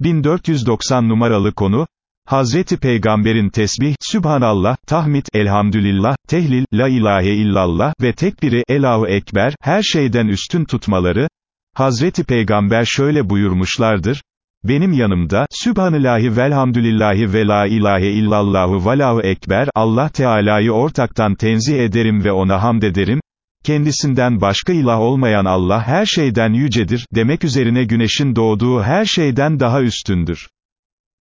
1490 numaralı konu, Hazreti Peygamberin tesbih, Sübhanallah, tahmid, Elhamdülillah, tehlil, La ilahe illallah ve tekbiri, Elahu Ekber, her şeyden üstün tutmaları, Hazreti Peygamber şöyle buyurmuşlardır, benim yanımda, Sübhanillahi velhamdülillahi ve la ilahe illallahu velahu ekber, Allah Teala'yı ortaktan tenzih ederim ve ona hamd ederim, kendisinden başka ilah olmayan Allah her şeyden yücedir, demek üzerine güneşin doğduğu her şeyden daha üstündür.